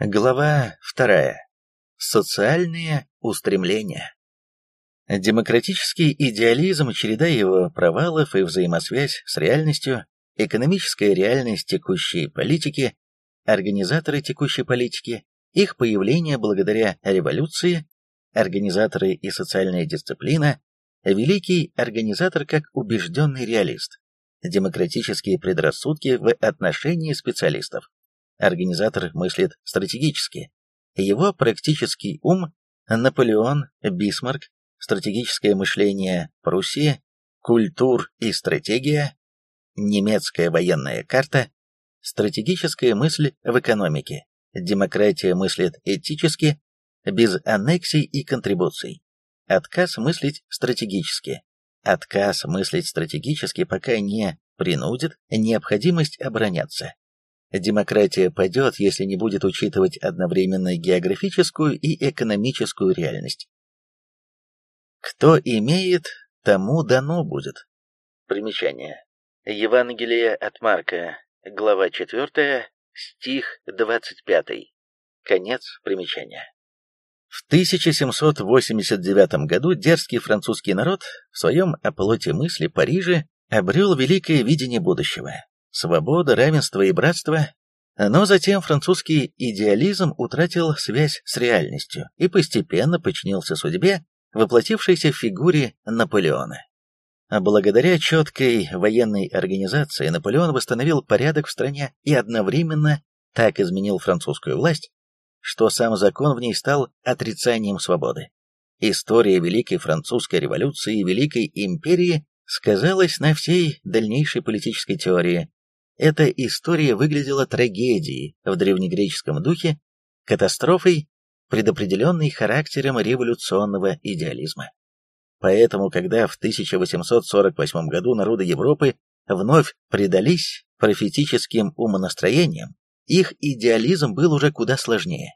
Глава вторая. Социальные устремления. Демократический идеализм, череда его провалов и взаимосвязь с реальностью, экономическая реальность текущей политики, организаторы текущей политики, их появление благодаря революции, организаторы и социальная дисциплина, великий организатор как убежденный реалист, демократические предрассудки в отношении специалистов. Организатор мыслит стратегически. Его практический ум – Наполеон, Бисмарк, стратегическое мышление Пруссии, культур и стратегия, немецкая военная карта, стратегическая мысль в экономике, демократия мыслит этически, без аннексий и контрибуций, отказ мыслить стратегически, отказ мыслить стратегически пока не принудит необходимость обороняться. Демократия падет, если не будет учитывать одновременно географическую и экономическую реальность. Кто имеет, тому дано будет. Примечание. Евангелие от Марка, глава 4, стих 25. Конец примечания. В 1789 году дерзкий французский народ в своем оплоте мысли Париже обрел великое видение будущего свобода, равенство и братство, но затем французский идеализм утратил связь с реальностью и постепенно подчинился судьбе, воплотившейся в фигуре Наполеона. Благодаря четкой военной организации Наполеон восстановил порядок в стране и одновременно так изменил французскую власть, что сам закон в ней стал отрицанием свободы. История Великой Французской революции и Великой империи сказалась на всей дальнейшей политической теории, эта история выглядела трагедией в древнегреческом духе, катастрофой, предопределенной характером революционного идеализма. Поэтому, когда в 1848 году народы Европы вновь предались профетическим умонастроениям, их идеализм был уже куда сложнее.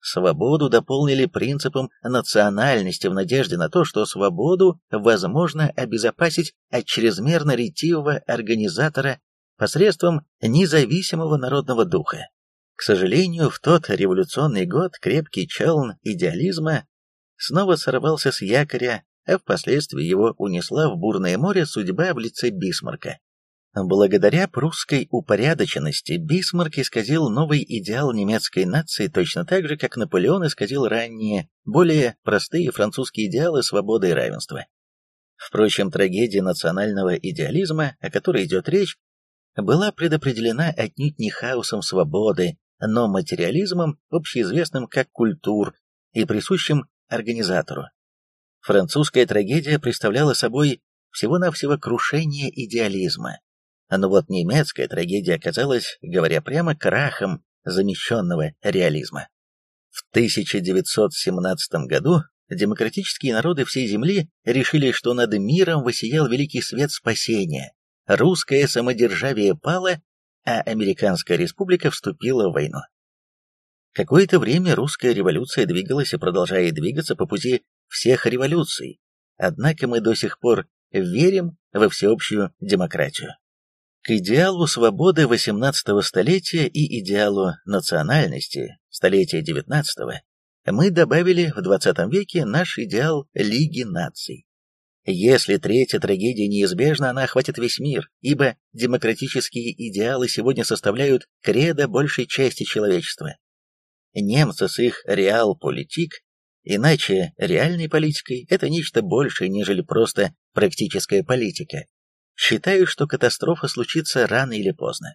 Свободу дополнили принципом национальности в надежде на то, что свободу возможно обезопасить от чрезмерно ретивого организатора посредством независимого народного духа. К сожалению, в тот революционный год крепкий челн идеализма снова сорвался с якоря, а впоследствии его унесла в бурное море судьба в лице Бисмарка. Благодаря прусской упорядоченности Бисмарк исказил новый идеал немецкой нации точно так же, как Наполеон исказил ранние, более простые французские идеалы свободы и равенства. Впрочем, трагедия национального идеализма, о которой идет речь, была предопределена отнюдь не хаосом свободы, но материализмом, общеизвестным как культур и присущим организатору. Французская трагедия представляла собой всего-навсего крушение идеализма. Но вот немецкая трагедия оказалась, говоря прямо, крахом замещенного реализма. В 1917 году демократические народы всей Земли решили, что над миром воссиял великий свет спасения, русское самодержавие пало, а Американская республика вступила в войну. Какое-то время русская революция двигалась и продолжает двигаться по пути всех революций, однако мы до сих пор верим во всеобщую демократию. К идеалу свободы XVIII столетия и идеалу национальности столетия XIX мы добавили в XX веке наш идеал Лиги наций. Если третья трагедия неизбежна, она охватит весь мир, ибо демократические идеалы сегодня составляют кредо большей части человечества. Немцы с их реал-политик, иначе реальной политикой, это нечто большее, нежели просто практическая политика. Считаю, что катастрофа случится рано или поздно.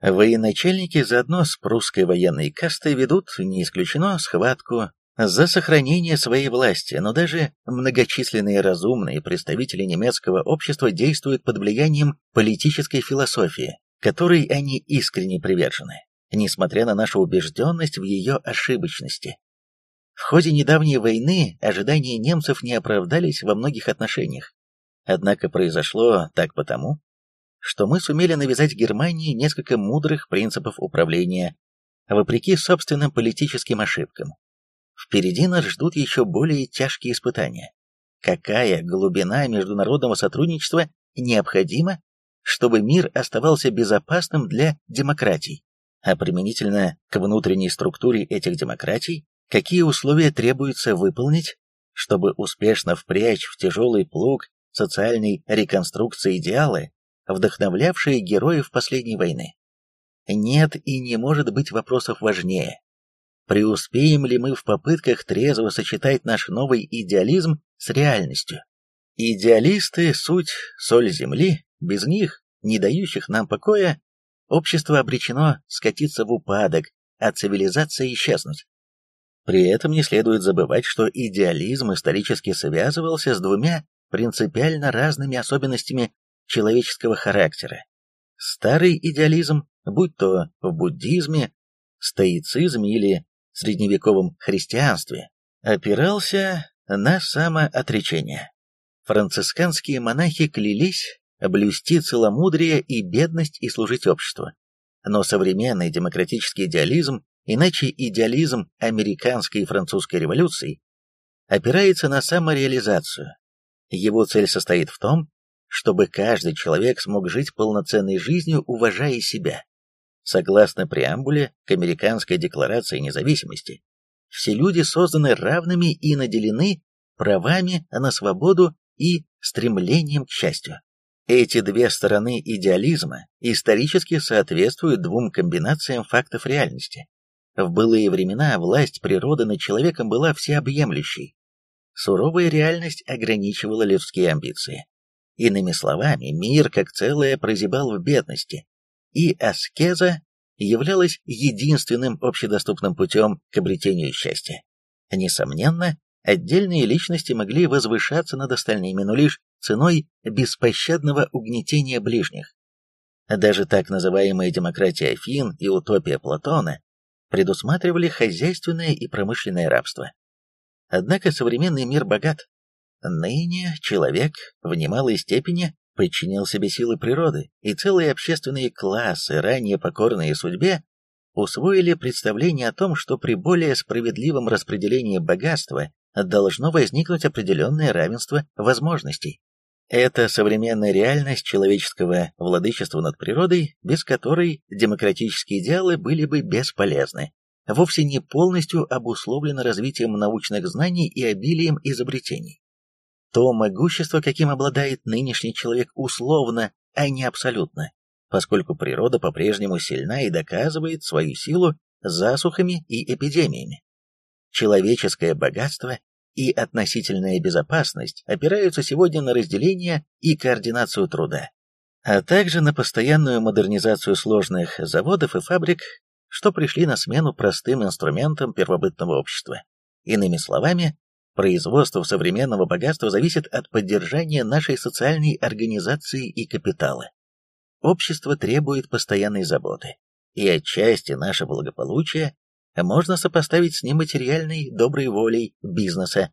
Военачальники заодно с прусской военной кастой ведут, не исключено, схватку за сохранение своей власти, но даже многочисленные разумные представители немецкого общества действуют под влиянием политической философии, которой они искренне привержены, несмотря на нашу убежденность в ее ошибочности. В ходе недавней войны ожидания немцев не оправдались во многих отношениях. Однако произошло так потому, что мы сумели навязать Германии несколько мудрых принципов управления, вопреки собственным политическим ошибкам, Впереди нас ждут еще более тяжкие испытания. Какая глубина международного сотрудничества необходима, чтобы мир оставался безопасным для демократий? а применительно к внутренней структуре этих демократий, какие условия требуется выполнить, чтобы успешно впрячь в тяжелый плуг социальной реконструкции идеалы, вдохновлявшие героев последней войны. Нет и не может быть вопросов важнее. Преуспеем ли мы в попытках трезво сочетать наш новый идеализм с реальностью? Идеалисты — суть соль земли, без них, не дающих нам покоя, общество обречено скатиться в упадок, а цивилизация исчезнуть. При этом не следует забывать, что идеализм исторически связывался с двумя принципиально разными особенностями человеческого характера. Старый идеализм, будь то в буддизме, стоицизме или средневековом христианстве, опирался на самоотречение. Францисканские монахи клялись блюсти целомудрие и бедность и служить обществу. Но современный демократический идеализм, иначе идеализм американской и французской революций, опирается на самореализацию. Его цель состоит в том, чтобы каждый человек смог жить полноценной жизнью, уважая себя. Согласно преамбуле к Американской декларации независимости, все люди созданы равными и наделены правами на свободу и стремлением к счастью. Эти две стороны идеализма исторически соответствуют двум комбинациям фактов реальности. В былые времена власть природы над человеком была всеобъемлющей. Суровая реальность ограничивала людские амбиции. Иными словами, мир как целое прозябал в бедности, и аскеза являлась единственным общедоступным путем к обретению счастья. Несомненно, отдельные личности могли возвышаться над остальными, но лишь ценой беспощадного угнетения ближних. Даже так называемая демократия Афин и утопия Платона предусматривали хозяйственное и промышленное рабство. Однако современный мир богат. Ныне человек в немалой степени подчинил себе силы природы, и целые общественные классы, ранее покорные судьбе, усвоили представление о том, что при более справедливом распределении богатства должно возникнуть определенное равенство возможностей. Это современная реальность человеческого владычества над природой, без которой демократические идеалы были бы бесполезны, вовсе не полностью обусловлено развитием научных знаний и обилием изобретений. То могущество, каким обладает нынешний человек, условно, а не абсолютно, поскольку природа по-прежнему сильна и доказывает свою силу засухами и эпидемиями. Человеческое богатство и относительная безопасность опираются сегодня на разделение и координацию труда, а также на постоянную модернизацию сложных заводов и фабрик, что пришли на смену простым инструментам первобытного общества. Иными словами, производство современного богатства зависит от поддержания нашей социальной организации и капитала. Общество требует постоянной заботы, и отчасти наше благополучие можно сопоставить с нематериальной доброй волей бизнеса.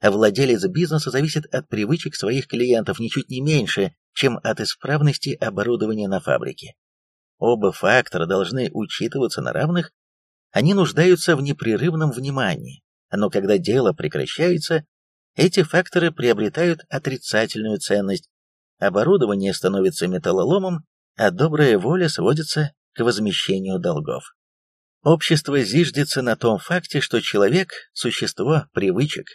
А владелец бизнеса зависит от привычек своих клиентов ничуть не меньше, чем от исправности оборудования на фабрике. Оба фактора должны учитываться на равных, они нуждаются в непрерывном внимании, но когда дело прекращается, эти факторы приобретают отрицательную ценность, оборудование становится металлоломом, а добрая воля сводится к возмещению долгов. Общество зиждется на том факте, что человек – существо привычек.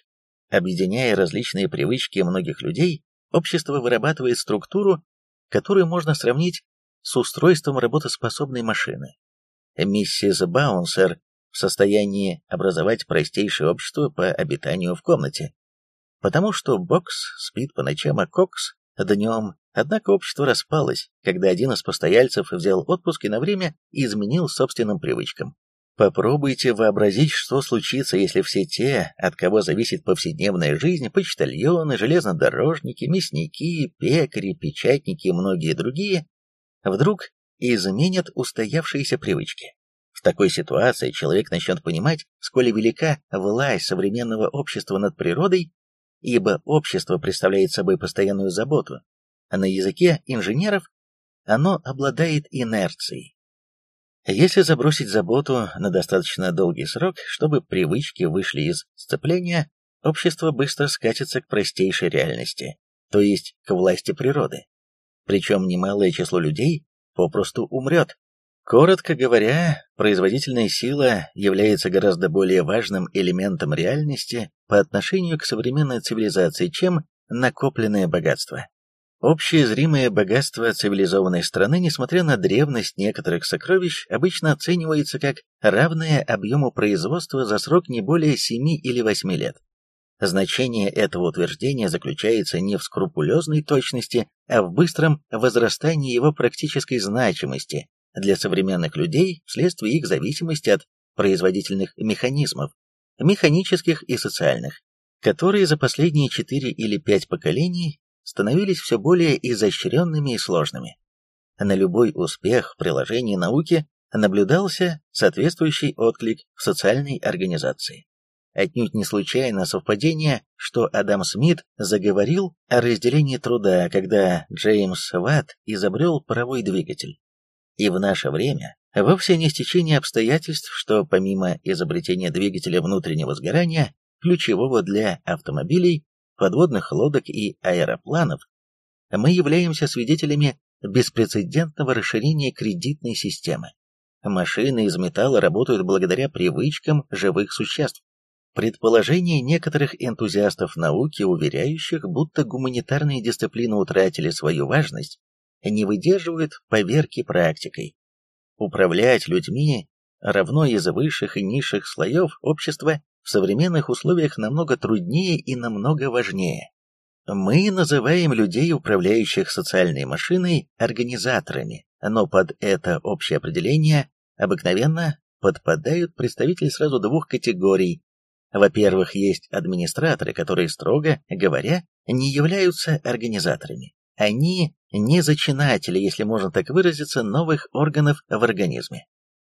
Объединяя различные привычки многих людей, общество вырабатывает структуру, которую можно сравнить с устройством работоспособной машины. Миссис Баунсер в состоянии образовать простейшее общество по обитанию в комнате. Потому что Бокс спит по ночам, а Кокс – днем. Однако общество распалось, когда один из постояльцев взял отпуск и на время изменил собственным привычкам. Попробуйте вообразить, что случится, если все те, от кого зависит повседневная жизнь, почтальоны, железнодорожники, мясники, пекари, печатники и многие другие, вдруг изменят устоявшиеся привычки. В такой ситуации человек начнет понимать, сколь велика власть современного общества над природой, ибо общество представляет собой постоянную заботу, а на языке инженеров оно обладает инерцией. Если забросить заботу на достаточно долгий срок, чтобы привычки вышли из сцепления, общество быстро скатится к простейшей реальности, то есть к власти природы. Причем немалое число людей попросту умрет. Коротко говоря, производительная сила является гораздо более важным элементом реальности по отношению к современной цивилизации, чем накопленное богатство. Общее зримое богатство цивилизованной страны, несмотря на древность некоторых сокровищ, обычно оценивается как равное объему производства за срок не более 7 или 8 лет. Значение этого утверждения заключается не в скрупулезной точности, а в быстром возрастании его практической значимости для современных людей вследствие их зависимости от производительных механизмов, механических и социальных, которые за последние 4 или 5 поколений становились все более изощренными и сложными. На любой успех в приложении науки наблюдался соответствующий отклик в социальной организации. Отнюдь не случайно совпадение, что Адам Смит заговорил о разделении труда, когда Джеймс Ватт изобрел паровой двигатель. И в наше время вовсе не стечение обстоятельств, что помимо изобретения двигателя внутреннего сгорания, ключевого для автомобилей, подводных лодок и аэропланов, мы являемся свидетелями беспрецедентного расширения кредитной системы. Машины из металла работают благодаря привычкам живых существ. Предположения некоторых энтузиастов науки, уверяющих, будто гуманитарные дисциплины утратили свою важность, не выдерживают поверки практикой. Управлять людьми равно из высших и низших слоев общества в современных условиях намного труднее и намного важнее. Мы называем людей, управляющих социальной машиной, организаторами, но под это общее определение обыкновенно подпадают представители сразу двух категорий. Во-первых, есть администраторы, которые, строго говоря, не являются организаторами. Они не зачинатели, если можно так выразиться, новых органов в организме.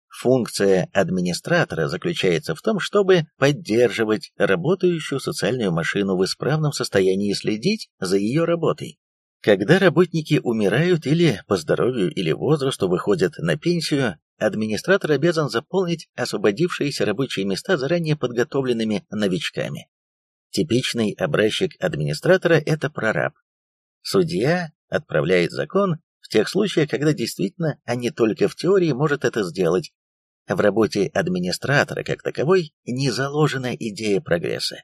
Функция администратора заключается в том, чтобы поддерживать работающую социальную машину в исправном состоянии и следить за ее работой. Когда работники умирают или по здоровью или возрасту выходят на пенсию, администратор обязан заполнить освободившиеся рабочие места заранее подготовленными новичками. Типичный образчик администратора – это прораб. Судья отправляет закон в тех случаях, когда действительно, а не только в теории, может это сделать, в работе администратора как таковой не заложена идея прогресса.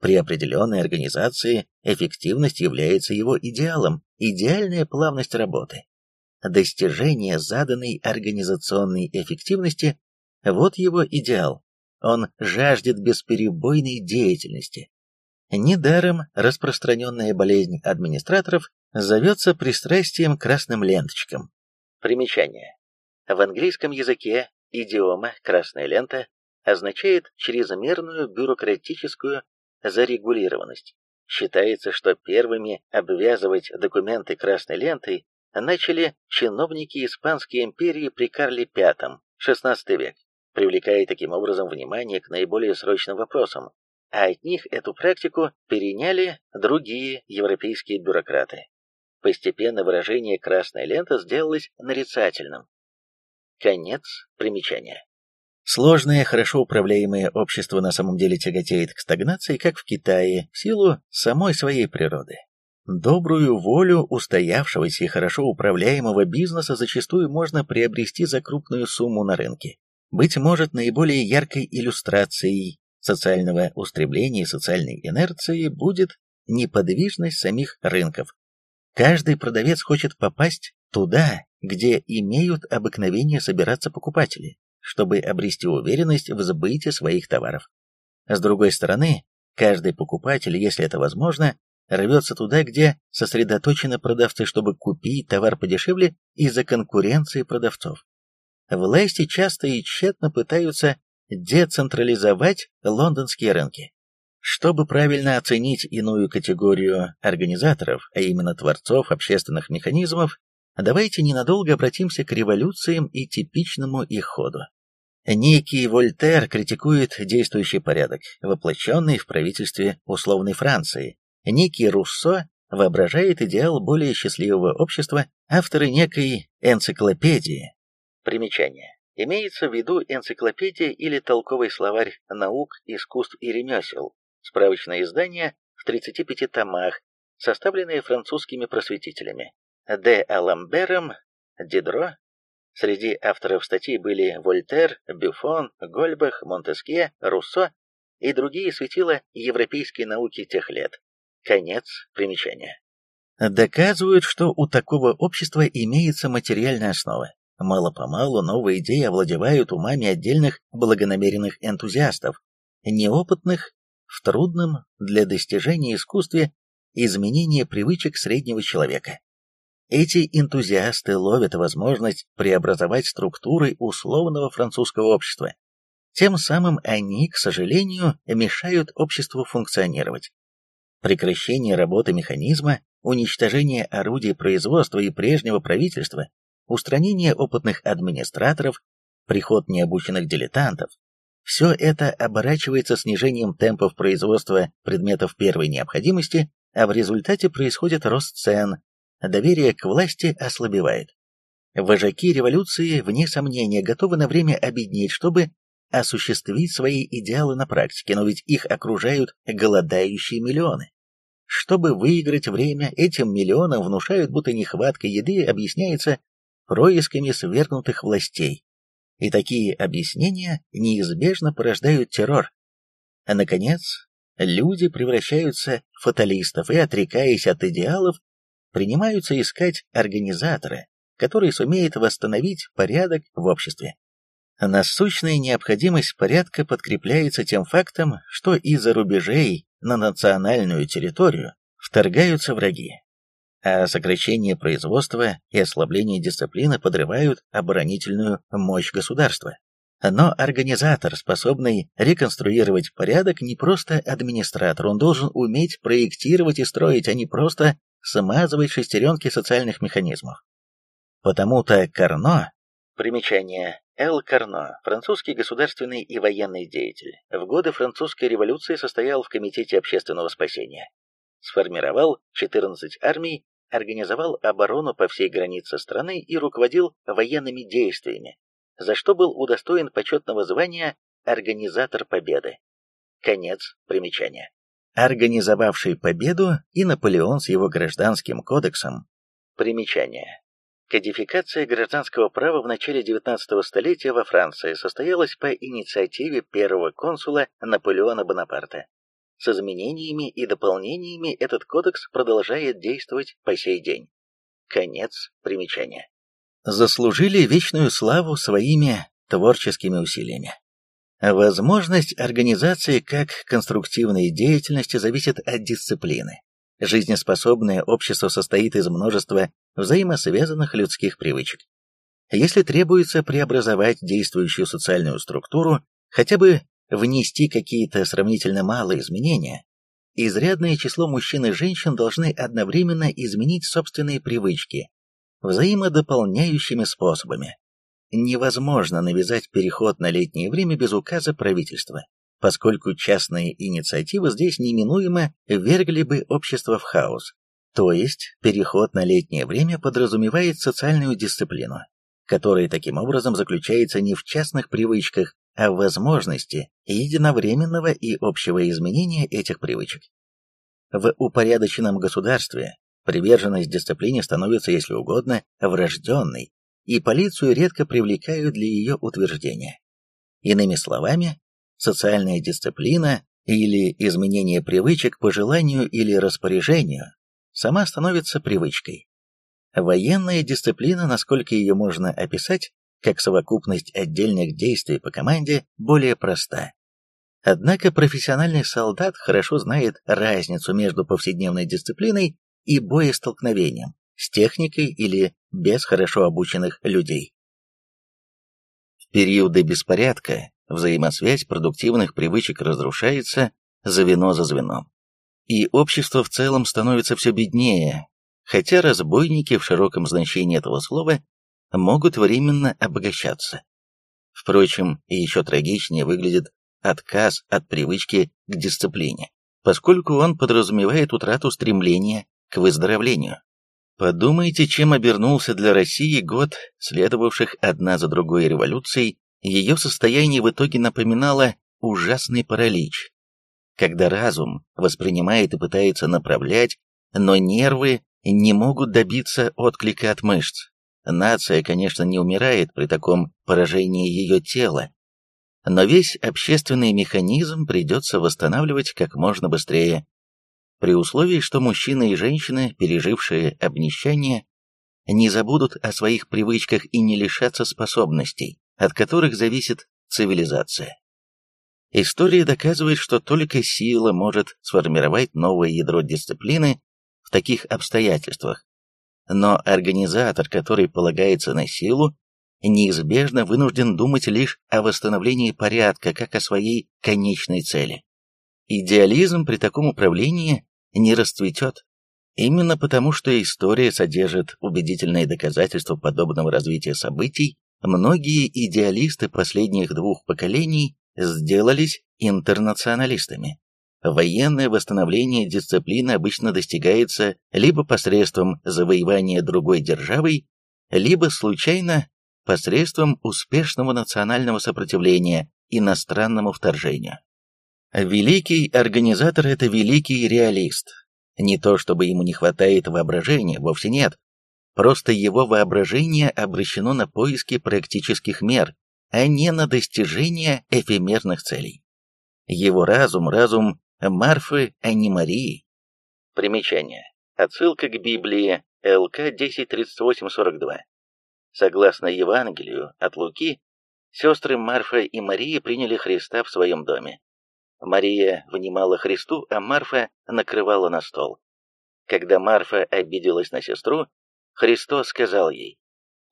При определенной организации эффективность является его идеалом, идеальная плавность работы. Достижение заданной организационной эффективности – вот его идеал. Он жаждет бесперебойной деятельности. Недаром распространенная болезнь администраторов зовется пристрастием красным ленточкам. Примечание. В английском языке Идиома «красная лента» означает чрезмерную бюрократическую зарегулированность. Считается, что первыми обвязывать документы красной лентой начали чиновники Испанской империи при Карле V, XVI век, привлекая таким образом внимание к наиболее срочным вопросам, а от них эту практику переняли другие европейские бюрократы. Постепенно выражение «красная лента» сделалось нарицательным, Конец примечания. Сложное, хорошо управляемое общество на самом деле тяготеет к стагнации, как в Китае, в силу самой своей природы. Добрую волю устоявшегося и хорошо управляемого бизнеса зачастую можно приобрести за крупную сумму на рынке. Быть может, наиболее яркой иллюстрацией социального устремления и социальной инерции будет неподвижность самих рынков. Каждый продавец хочет попасть туда, где имеют обыкновение собираться покупатели, чтобы обрести уверенность в сбыте своих товаров. С другой стороны, каждый покупатель, если это возможно, рвется туда, где сосредоточены продавцы, чтобы купить товар подешевле из-за конкуренции продавцов. Власти часто и тщетно пытаются децентрализовать лондонские рынки. Чтобы правильно оценить иную категорию организаторов, а именно творцов общественных механизмов, давайте ненадолго обратимся к революциям и типичному их ходу. Некий Вольтер критикует действующий порядок, воплощенный в правительстве условной Франции. Некий Руссо воображает идеал более счастливого общества, авторы некой энциклопедии. Примечание. Имеется в виду энциклопедия или толковый словарь наук, искусств и ремесел, справочное издание в 35 томах, составленное французскими просветителями де Аламбером, Дидро, Среди авторов статьи были Вольтер, Бюфон, Гольбах, Монтескье, Руссо и другие светила европейской науки тех лет. Конец примечания. Доказывают, что у такого общества имеется материальная основа. Мало-помалу новые идеи овладевают умами отдельных благонамеренных энтузиастов, неопытных в трудном для достижения искусстве изменения привычек среднего человека. Эти энтузиасты ловят возможность преобразовать структуры условного французского общества. Тем самым они, к сожалению, мешают обществу функционировать. Прекращение работы механизма, уничтожение орудий производства и прежнего правительства, устранение опытных администраторов, приход необученных дилетантов, все это оборачивается снижением темпов производства предметов первой необходимости, а в результате происходит рост цен, доверие к власти ослабевает. Вожаки революции, вне сомнения, готовы на время обеднеть, чтобы осуществить свои идеалы на практике, но ведь их окружают голодающие миллионы. Чтобы выиграть время, этим миллионам внушают, будто нехватка еды объясняется происками свергнутых властей, и такие объяснения неизбежно порождают террор. А наконец, люди превращаются в фаталистов и, отрекаясь от идеалов, принимаются искать организатора, который сумеет восстановить порядок в обществе. Насущная необходимость порядка подкрепляется тем фактом, что из-за рубежей на национальную территорию вторгаются враги а сокращение производства и ослабление дисциплины подрывают оборонительную мощь государства. Но организатор, способный реконструировать порядок, не просто администратор, он должен уметь проектировать и строить, а не просто смазывать шестеренки социальных механизмов. Потому-то Карно, примечание Эл Карно, французский государственный и военный деятель, в годы французской революции состоял в Комитете общественного спасения. Сформировал 14 армий организовал оборону по всей границе страны и руководил военными действиями, за что был удостоен почетного звания «Организатор Победы». Конец примечания. Организовавший победу и Наполеон с его гражданским кодексом. Примечание. Кодификация гражданского права в начале XIX столетия во Франции состоялась по инициативе первого консула Наполеона Бонапарта. С изменениями и дополнениями этот кодекс продолжает действовать по сей день. Конец примечания. Заслужили вечную славу своими творческими усилиями. Возможность организации как конструктивной деятельности зависит от дисциплины. Жизнеспособное общество состоит из множества взаимосвязанных людских привычек. Если требуется преобразовать действующую социальную структуру, хотя бы внести какие-то сравнительно малые изменения, изрядное число мужчин и женщин должны одновременно изменить собственные привычки взаимодополняющими способами. Невозможно навязать переход на летнее время без указа правительства, поскольку частные инициативы здесь неминуемо вергли бы общество в хаос. То есть переход на летнее время подразумевает социальную дисциплину, которая таким образом заключается не в частных привычках, в возможности единовременного и общего изменения этих привычек. В упорядоченном государстве приверженность дисциплине становится, если угодно, врожденной, и полицию редко привлекают для ее утверждения. Иными словами, социальная дисциплина или изменение привычек по желанию или распоряжению сама становится привычкой. Военная дисциплина, насколько ее можно описать, как совокупность отдельных действий по команде, более проста. Однако профессиональный солдат хорошо знает разницу между повседневной дисциплиной и боестолкновением с техникой или без хорошо обученных людей. В периоды беспорядка взаимосвязь продуктивных привычек разрушается звено за звеном. И общество в целом становится все беднее, хотя разбойники в широком значении этого слова могут временно обогащаться. Впрочем, еще трагичнее выглядит отказ от привычки к дисциплине, поскольку он подразумевает утрату стремления к выздоровлению. Подумайте, чем обернулся для России год, следовавших одна за другой революций, ее состояние в итоге напоминало ужасный паралич, когда разум воспринимает и пытается направлять, но нервы не могут добиться отклика от мышц. Нация, конечно, не умирает при таком поражении ее тела, но весь общественный механизм придется восстанавливать как можно быстрее, при условии, что мужчины и женщины, пережившие обнищание, не забудут о своих привычках и не лишатся способностей, от которых зависит цивилизация. История доказывает, что только сила может сформировать новое ядро дисциплины в таких обстоятельствах. Но организатор, который полагается на силу, неизбежно вынужден думать лишь о восстановлении порядка, как о своей конечной цели. Идеализм при таком управлении не расцветет, именно потому что история содержит убедительные доказательства подобного развития событий, многие идеалисты последних двух поколений сделались интернационалистами. Военное восстановление дисциплины обычно достигается либо посредством завоевания другой державой, либо случайно посредством успешного национального сопротивления иностранному вторжению. Великий организатор – это великий реалист. Не то чтобы ему не хватает воображения, вовсе нет. Просто его воображение обращено на поиски практических мер, а не на достижение эфемерных целей. Его разум – разум Марфы, а не Марии. Примечание. Отсылка к Библии ЛК 10.38.42. Согласно Евангелию от Луки, сестры Марфа и Мария приняли Христа в своем доме. Мария внимала Христу, а Марфа накрывала на стол. Когда Марфа обиделась на сестру, Христос сказал ей,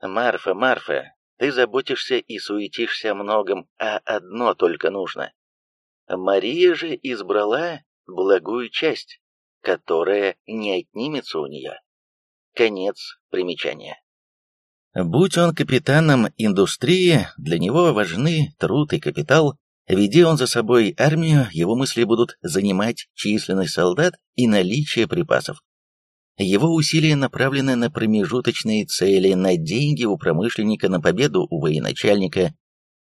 «Марфа, Марфа, ты заботишься и суетишься многом, а одно только нужно. Мария же избрала благую часть, которая не отнимется у нее». Конец примечания. Будь он капитаном индустрии, для него важны труд и капитал. Веди он за собой армию, его мысли будут занимать численность солдат и наличие припасов. Его усилия направлены на промежуточные цели, на деньги у промышленника, на победу у военачальника.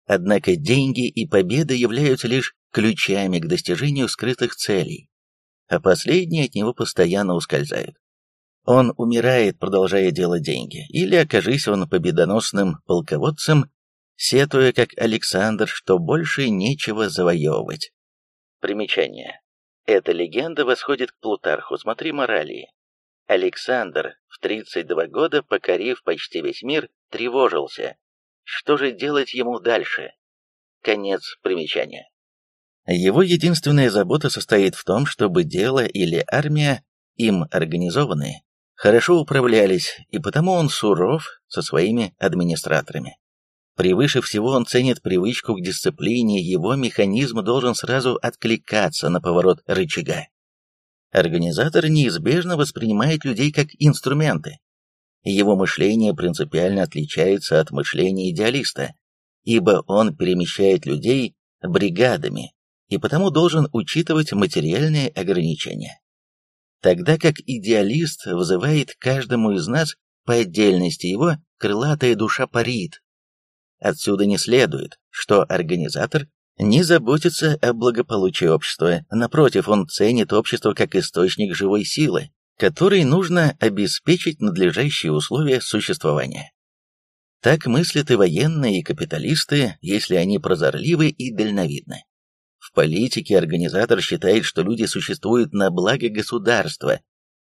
Однако деньги и победа являются лишь ключами к достижению скрытых целей, а последние от него постоянно ускользают. Он умирает, продолжая делать деньги, или окажись он победоносным полководцем, сетуя как Александр, что больше нечего завоевывать. Примечание. Эта легенда восходит к Плутарху, смотри морали. Александр, в 32 года покорив почти весь мир, тревожился. Что же делать ему дальше? Конец примечания. Его единственная забота состоит в том, чтобы дело или армия, им организованные, хорошо управлялись, и потому он суров со своими администраторами. Превыше всего он ценит привычку к дисциплине, его механизм должен сразу откликаться на поворот рычага. Организатор неизбежно воспринимает людей как инструменты. Его мышление принципиально отличается от мышления идеалиста, ибо он перемещает людей бригадами и потому должен учитывать материальные ограничения. Тогда как идеалист вызывает каждому из нас по отдельности его крылатая душа парит. Отсюда не следует, что организатор не заботится о благополучии общества, напротив, он ценит общество как источник живой силы, которой нужно обеспечить надлежащие условия существования. Так мыслят и военные, и капиталисты, если они прозорливы и дальновидны. В политике организатор считает, что люди существуют на благо государства.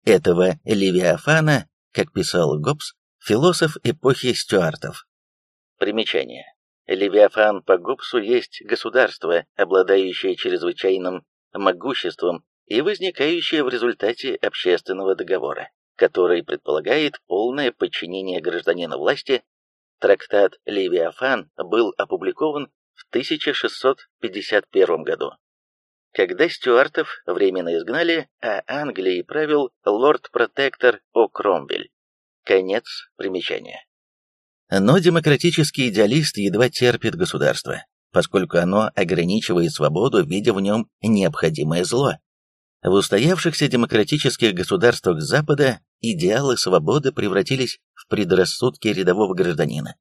Этого Левиафана, как писал Гоббс, философ эпохи Стюартов. Примечание. Левиафан по Гоббсу есть государство, обладающее чрезвычайным могуществом и возникающее в результате общественного договора, который предполагает полное подчинение гражданина власти. Трактат «Левиафан» был опубликован в 1651 году. Когда стюартов временно изгнали, а Англией правил лорд-протектор О'Кромвель. Конец примечания. Но демократический идеалист едва терпит государство, поскольку оно ограничивает свободу, видя в нем необходимое зло. В устоявшихся демократических государствах Запада идеалы свободы превратились в предрассудки рядового гражданина.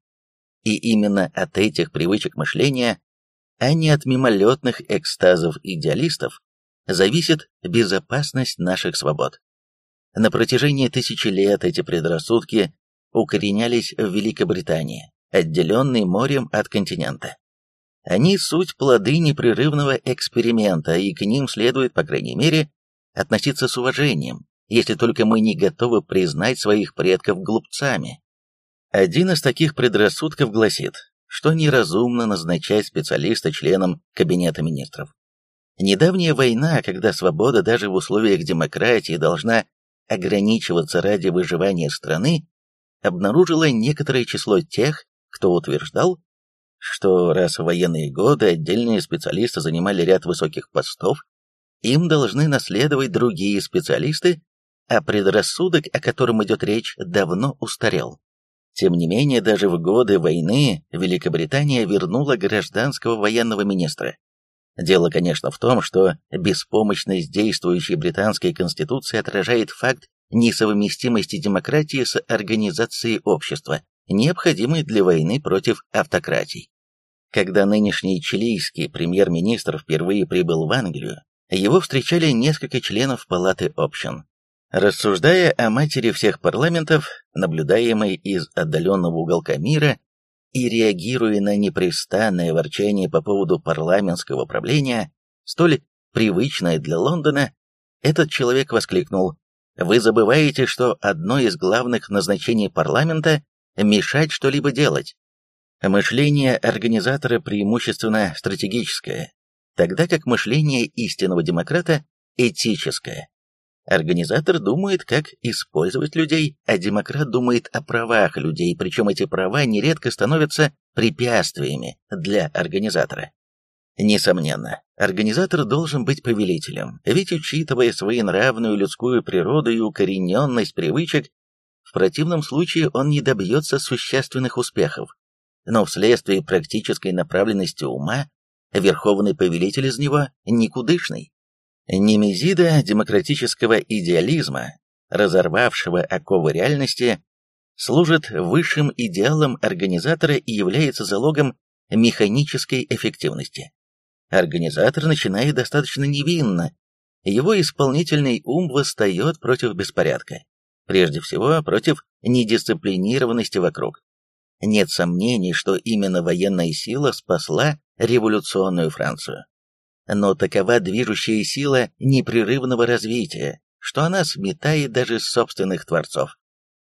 И именно от этих привычек мышления, а не от мимолетных экстазов идеалистов, зависит безопасность наших свобод. На протяжении тысячи лет эти предрассудки укоренялись в Великобритании, отделенной морем от континента. Они суть плоды непрерывного эксперимента, и к ним следует, по крайней мере, относиться с уважением, если только мы не готовы признать своих предков глупцами. Один из таких предрассудков гласит, что неразумно назначать специалиста членом Кабинета министров. Недавняя война, когда свобода даже в условиях демократии должна ограничиваться ради выживания страны, обнаружила некоторое число тех, кто утверждал, что раз в военные годы отдельные специалисты занимали ряд высоких постов, им должны наследовать другие специалисты, а предрассудок, о котором идет речь, давно устарел. Тем не менее, даже в годы войны Великобритания вернула гражданского военного министра. Дело, конечно, в том, что беспомощность действующей британской конституции отражает факт несовместимости демократии с организацией общества, необходимой для войны против автократий. Когда нынешний чилийский премьер-министр впервые прибыл в Англию, его встречали несколько членов Палаты общин. Рассуждая о матери всех парламентов, наблюдаемой из отдаленного уголка мира, и реагируя на непрестанное ворчание по поводу парламентского правления, столь привычное для Лондона, этот человек воскликнул «Вы забываете, что одно из главных назначений парламента – мешать что-либо делать. Мышление организатора преимущественно стратегическое, тогда как мышление истинного демократа – этическое. Организатор думает, как использовать людей, а демократ думает о правах людей, причем эти права нередко становятся препятствиями для организатора. Несомненно, организатор должен быть повелителем, ведь учитывая нравную людскую природу и укорененность привычек, в противном случае он не добьется существенных успехов. Но вследствие практической направленности ума, верховный повелитель из него никудышный. Немезида демократического идеализма, разорвавшего оковы реальности, служит высшим идеалом организатора и является залогом механической эффективности. Организатор начинает достаточно невинно, его исполнительный ум восстает против беспорядка, прежде всего против недисциплинированности вокруг. Нет сомнений, что именно военная сила спасла революционную Францию но такова движущая сила непрерывного развития, что она сметает даже собственных творцов.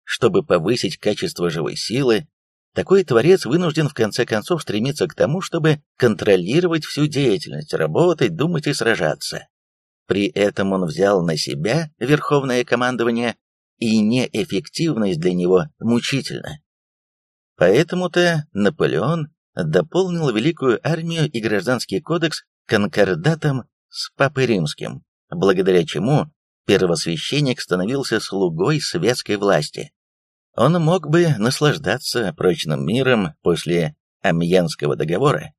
Чтобы повысить качество живой силы, такой творец вынужден в конце концов стремиться к тому, чтобы контролировать всю деятельность, работать, думать и сражаться. При этом он взял на себя верховное командование, и неэффективность для него мучительна. Поэтому-то Наполеон дополнил Великую армию и Гражданский кодекс конкордатом с Папой Римским, благодаря чему первосвященник становился слугой светской власти. Он мог бы наслаждаться прочным миром после Амьенского договора.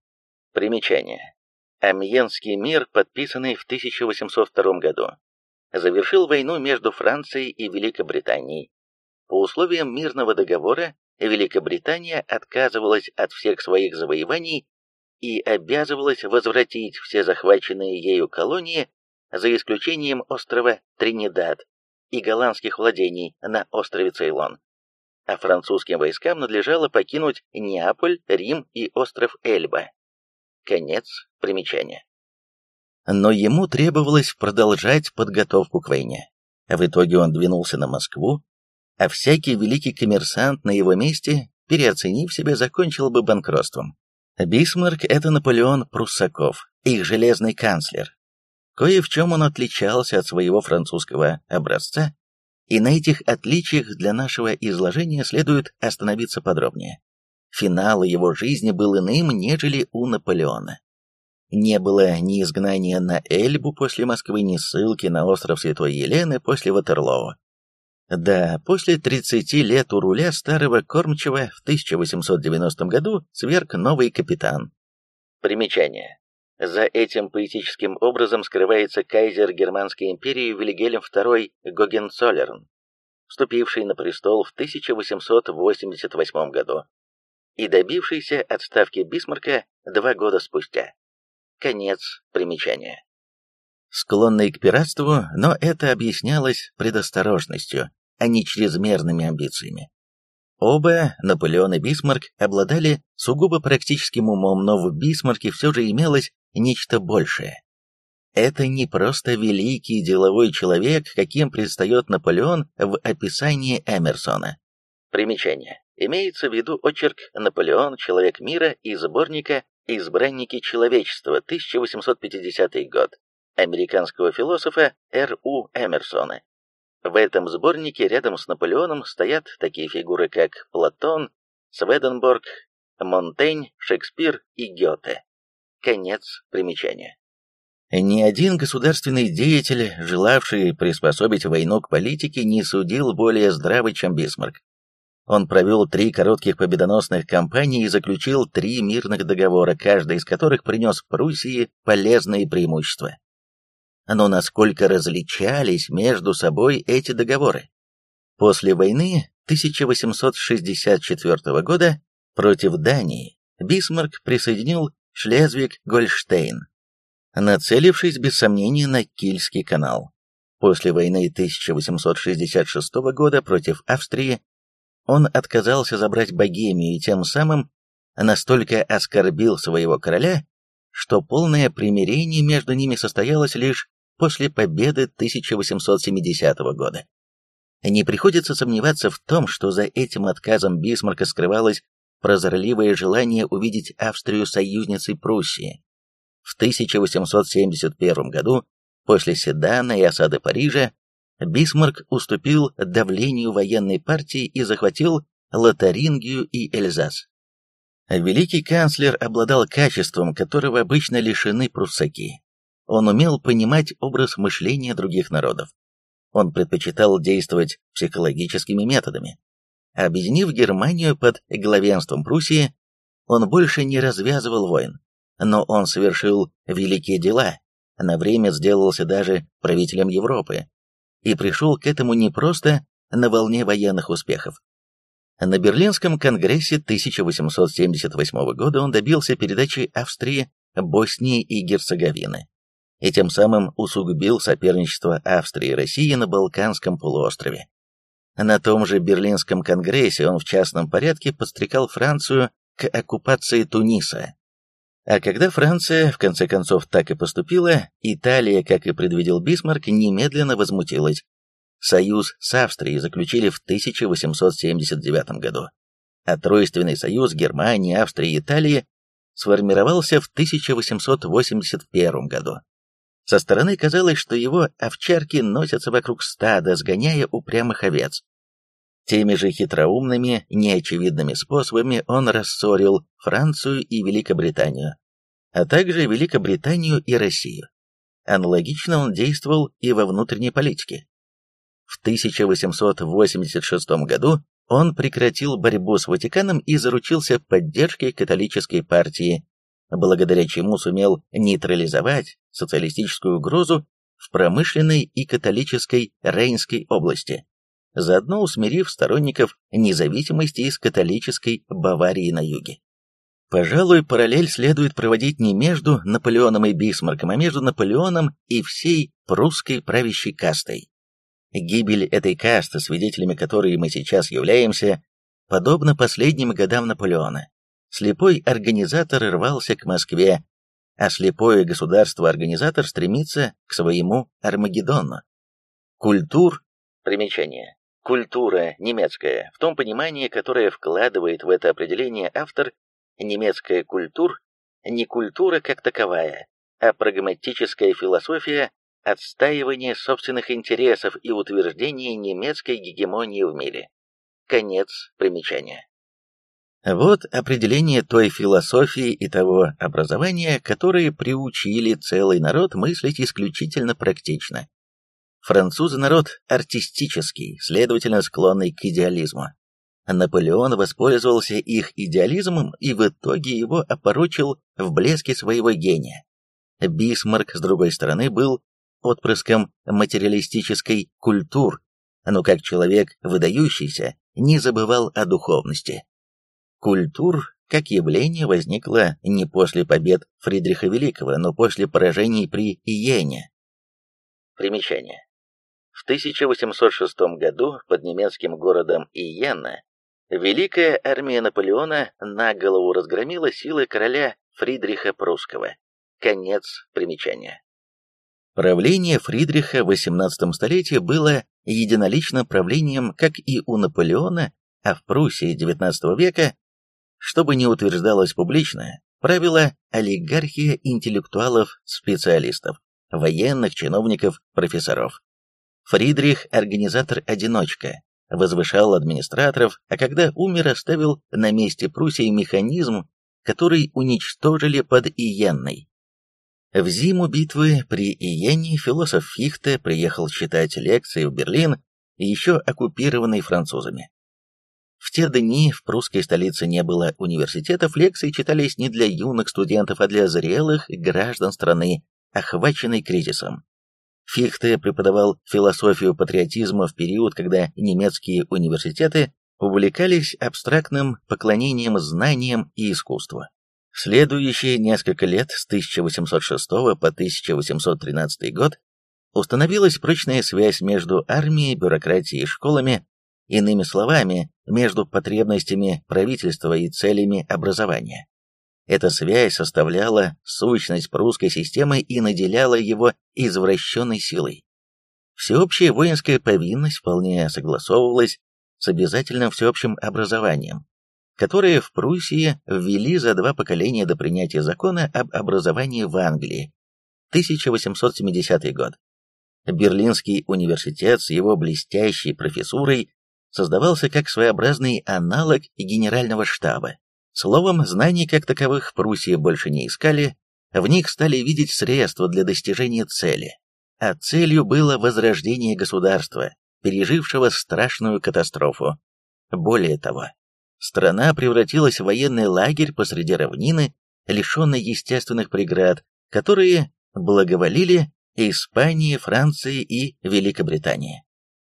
Примечание. Амьенский мир, подписанный в 1802 году, завершил войну между Францией и Великобританией. По условиям мирного договора Великобритания отказывалась от всех своих завоеваний и обязывалась возвратить все захваченные ею колонии, за исключением острова Тринидад и голландских владений на острове Цейлон. А французским войскам надлежало покинуть Неаполь, Рим и остров Эльба. Конец примечания. Но ему требовалось продолжать подготовку к войне. В итоге он двинулся на Москву, а всякий великий коммерсант на его месте, переоценив себя, закончил бы банкротством. Бисмарк – это Наполеон Пруссаков, их железный канцлер. Кое в чем он отличался от своего французского образца, и на этих отличиях для нашего изложения следует остановиться подробнее. Финал его жизни был иным, нежели у Наполеона. Не было ни изгнания на Эльбу после Москвы, ни ссылки на остров Святой Елены после Ватерлоо. Да, после 30 лет у руля старого кормчего в 1890 году сверг новый капитан. Примечание. За этим поэтическим образом скрывается кайзер Германской империи Вильгельм II Гогенцоллерн, вступивший на престол в 1888 году и добившийся отставки Бисмарка два года спустя. Конец примечания. Склонный к пиратству, но это объяснялось предосторожностью, а не чрезмерными амбициями. Оба, Наполеон и Бисмарк, обладали сугубо практическим умом, но в Бисмарке все же имелось нечто большее. Это не просто великий деловой человек, каким предстает Наполеон в описании Эмерсона. Примечание. Имеется в виду очерк «Наполеон. Человек мира» из сборника «Избранники человечества», 1850 год, американского философа Р. У. Эмерсона. В этом сборнике рядом с Наполеоном стоят такие фигуры, как Платон, Сведенборг, Монтень, Шекспир и Гёте. Конец примечания. Ни один государственный деятель, желавший приспособить войну к политике, не судил более здраво, чем Бисмарк. Он провел три коротких победоносных кампании и заключил три мирных договора, каждый из которых принес Пруссии полезные преимущества. Но насколько различались между собой эти договоры? После войны 1864 года против Дании Бисмарк присоединил Шлезвиг-Гольштейн, нацелившись без сомнения на Кильский канал. После войны 1866 года против Австрии он отказался забрать Богемию и тем самым настолько оскорбил своего короля, что полное примирение между ними состоялось лишь после победы 1870 года. Не приходится сомневаться в том, что за этим отказом Бисмарка скрывалось прозорливое желание увидеть Австрию союзницей Пруссии. В 1871 году, после Седана и осады Парижа, Бисмарк уступил давлению военной партии и захватил Лотарингию и Эльзас. Великий канцлер обладал качеством, которого обычно лишены пруссаки. Он умел понимать образ мышления других народов. Он предпочитал действовать психологическими методами. Объединив Германию под главенством Пруссии, он больше не развязывал войн, но он совершил великие дела, на время сделался даже правителем Европы, и пришел к этому не просто на волне военных успехов. На Берлинском конгрессе 1878 года он добился передачи Австрии, Боснии и Герцеговины, и тем самым усугубил соперничество Австрии и России на Балканском полуострове. На том же Берлинском конгрессе он в частном порядке подстрекал Францию к оккупации Туниса, а когда Франция, в конце концов, так и поступила, Италия, как и предвидел Бисмарк, немедленно возмутилась. Союз с Австрией заключили в 1879 году, а Тройственный союз Германии, Австрии и Италии сформировался в 1881 году. Со стороны казалось, что его овчарки носятся вокруг стада, сгоняя упрямых овец. Теми же хитроумными, неочевидными способами он рассорил Францию и Великобританию, а также Великобританию и Россию. Аналогично он действовал и во внутренней политике. В 1886 году он прекратил борьбу с Ватиканом и заручился поддержкой католической партии, благодаря чему сумел нейтрализовать социалистическую угрозу в промышленной и католической Рейнской области заодно усмирив сторонников независимости из католической Баварии на юге. Пожалуй, параллель следует проводить не между Наполеоном и Бисмарком, а между Наполеоном и всей прусской правящей кастой. Гибель этой касты, свидетелями которой мы сейчас являемся, подобно последним годам Наполеона. Слепой организатор рвался к Москве, а слепое государство-организатор стремится к своему Армагеддону. Культур, примечание, Культура немецкая, в том понимании, которое вкладывает в это определение автор, немецкая культур, не культура как таковая, а прагматическая философия отстаивания собственных интересов и утверждения немецкой гегемонии в мире. Конец примечания. Вот определение той философии и того образования, которые приучили целый народ мыслить исключительно практично, Французы народ артистический, следовательно склонный к идеализму. Наполеон воспользовался их идеализмом и в итоге его опорочил в блеске своего гения. Бисмарк, с другой стороны, был отпрыском материалистической культур, но как человек выдающийся, не забывал о духовности. Культур как явление возникло не после побед Фридриха Великого, но после поражений при Иене. Примечание. В 1806 году под немецким городом Иена Великая армия Наполеона на голову разгромила силы короля Фридриха Прусского. Конец примечания. Правление Фридриха в XVIII столетии было единоличным правлением, как и у Наполеона, а в Пруссии XIX века, чтобы не утверждалось публично, правила олигархия интеллектуалов-специалистов, военных чиновников, профессоров. Фридрих – организатор-одиночка, возвышал администраторов, а когда умер, оставил на месте Пруссии механизм, который уничтожили под Иенной. В зиму битвы при Иенне философ Фихте приехал читать лекции в Берлин, еще оккупированный французами. В те дни в прусской столице не было университетов, лекции читались не для юных студентов, а для зрелых граждан страны, охваченной кризисом. Фихте преподавал философию патриотизма в период, когда немецкие университеты увлекались абстрактным поклонением знаниям и искусству. Следующие несколько лет, с 1806 по 1813 год, установилась прочная связь между армией, бюрократией и школами, иными словами, между потребностями правительства и целями образования. Эта связь составляла сущность прусской системы и наделяла его извращенной силой. Всеобщая воинская повинность вполне согласовывалась с обязательным всеобщим образованием, которое в Пруссии ввели за два поколения до принятия закона об образовании в Англии, 1870 год. Берлинский университет с его блестящей профессурой создавался как своеобразный аналог генерального штаба. Словом, знаний как таковых в Пруссии больше не искали, в них стали видеть средства для достижения цели. А целью было возрождение государства, пережившего страшную катастрофу. Более того, страна превратилась в военный лагерь посреди равнины, лишенной естественных преград, которые благоволили Испании, Франции и Великобритании.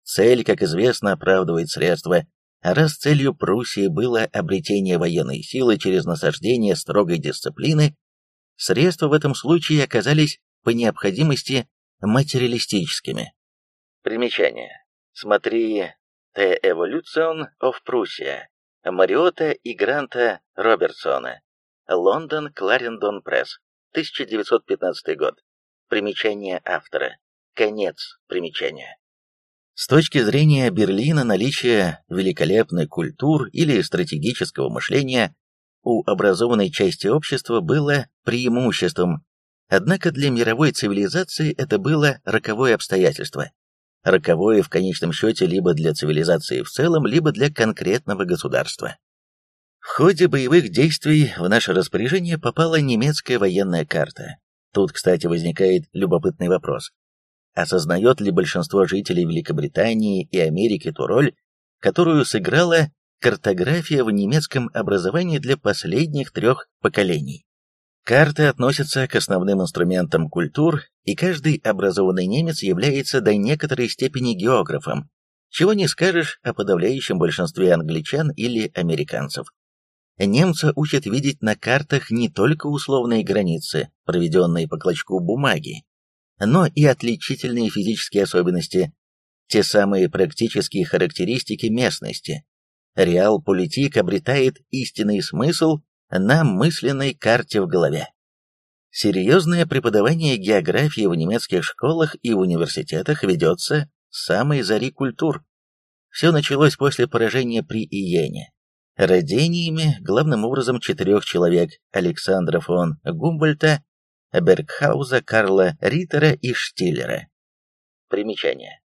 Цель, как известно, оправдывает средства, а раз целью Пруссии было обретение военной силы через насаждение строгой дисциплины, средства в этом случае оказались по необходимости материалистическими. Примечание. Смотри «The Evolution of Prussia» Мариота и Гранта Робертсона. Лондон, Кларендон Пресс. 1915 год. Примечание автора. Конец примечания. С точки зрения Берлина наличие великолепной культур или стратегического мышления у образованной части общества было преимуществом, однако для мировой цивилизации это было роковое обстоятельство. Роковое в конечном счете либо для цивилизации в целом, либо для конкретного государства. В ходе боевых действий в наше распоряжение попала немецкая военная карта. Тут, кстати, возникает любопытный вопрос осознает ли большинство жителей Великобритании и Америки ту роль, которую сыграла картография в немецком образовании для последних трех поколений. Карты относятся к основным инструментам культур, и каждый образованный немец является до некоторой степени географом, чего не скажешь о подавляющем большинстве англичан или американцев. Немца учат видеть на картах не только условные границы, проведенные по клочку бумаги, но и отличительные физические особенности, те самые практические характеристики местности. Реал-политик обретает истинный смысл на мысленной карте в голове. Серьезное преподавание географии в немецких школах и университетах ведется с самой зари культур. Все началось после поражения при Иене. Родениями, главным образом, четырех человек Александра фон Гумбольта, Бергхауза, Карла Риттера и Штиллера. Примечание.